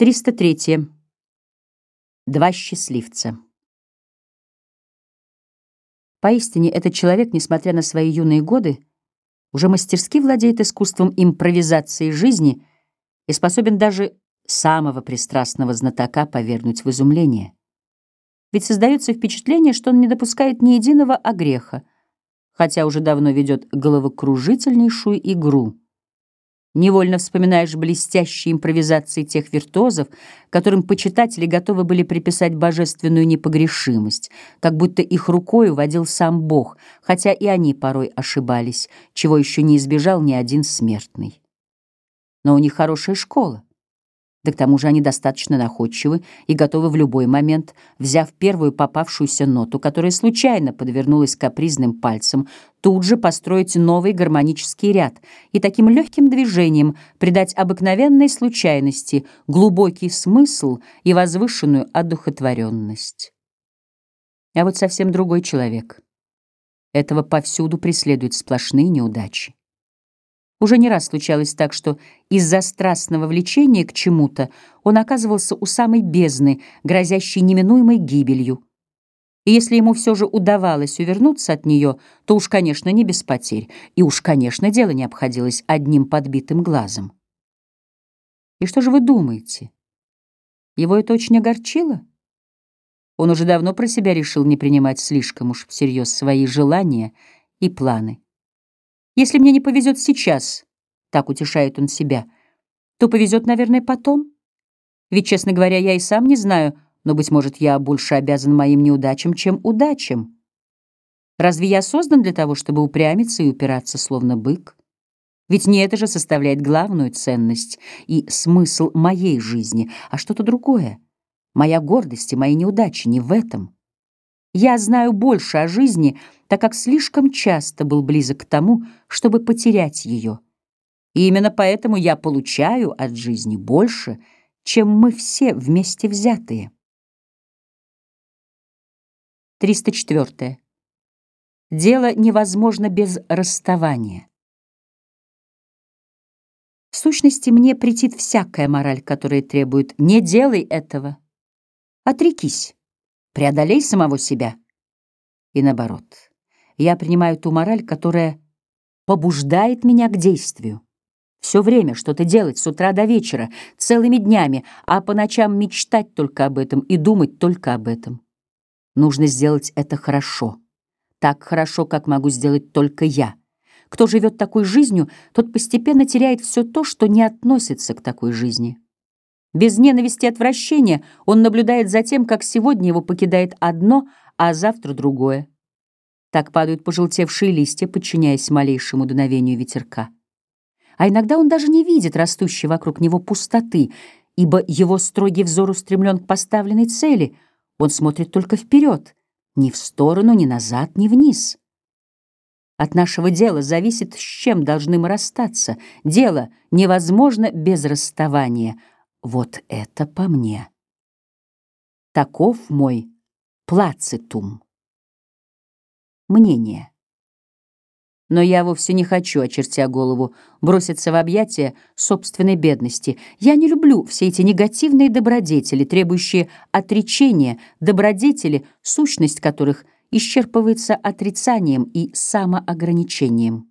303. Два счастливца. Поистине, этот человек, несмотря на свои юные годы, уже мастерски владеет искусством импровизации жизни и способен даже самого пристрастного знатока повергнуть в изумление. Ведь создается впечатление, что он не допускает ни единого огреха, хотя уже давно ведет головокружительнейшую игру — Невольно вспоминаешь блестящие импровизации тех виртуозов, которым почитатели готовы были приписать божественную непогрешимость, как будто их рукой водил сам Бог, хотя и они порой ошибались, чего еще не избежал ни один смертный. Но у них хорошая школа. Да к тому же они достаточно находчивы и готовы в любой момент, взяв первую попавшуюся ноту, которая случайно подвернулась капризным пальцем, тут же построить новый гармонический ряд и таким легким движением придать обыкновенной случайности глубокий смысл и возвышенную одухотворенность. А вот совсем другой человек. Этого повсюду преследуют сплошные неудачи. Уже не раз случалось так, что из-за страстного влечения к чему-то он оказывался у самой бездны, грозящей неминуемой гибелью. И если ему все же удавалось увернуться от нее, то уж, конечно, не без потерь, и уж, конечно, дело не обходилось одним подбитым глазом. И что же вы думаете? Его это очень огорчило? Он уже давно про себя решил не принимать слишком уж всерьез свои желания и планы. Если мне не повезет сейчас, так утешает он себя, то повезет, наверное, потом. Ведь, честно говоря, я и сам не знаю, но, быть может, я больше обязан моим неудачам, чем удачам. Разве я создан для того, чтобы упрямиться и упираться, словно бык? Ведь не это же составляет главную ценность и смысл моей жизни, а что-то другое. Моя гордость и мои неудачи не в этом. Я знаю больше о жизни, так как слишком часто был близок к тому, чтобы потерять ее. И именно поэтому я получаю от жизни больше, чем мы все вместе взятые. 304. Дело невозможно без расставания. В сущности, мне претит всякая мораль, которая требует «не делай этого», «отрекись», «преодолей самого себя» и наоборот я принимаю ту мораль, которая побуждает меня к действию. Все время что-то делать с утра до вечера, целыми днями, а по ночам мечтать только об этом и думать только об этом. Нужно сделать это хорошо. Так хорошо, как могу сделать только я. Кто живет такой жизнью, тот постепенно теряет все то, что не относится к такой жизни. Без ненависти и отвращения он наблюдает за тем, как сегодня его покидает одно, а завтра другое. Так падают пожелтевшие листья, подчиняясь малейшему дуновению ветерка. А иногда он даже не видит растущей вокруг него пустоты, ибо его строгий взор устремлен к поставленной цели. Он смотрит только вперед, ни в сторону, ни назад, ни вниз. От нашего дела зависит, с чем должны мы расстаться. Дело невозможно без расставания. Вот это по мне. Таков мой плацитум мнение. Но я вовсе не хочу, очертя голову, броситься в объятия собственной бедности. Я не люблю все эти негативные добродетели, требующие отречения, добродетели, сущность которых исчерпывается отрицанием и самоограничением.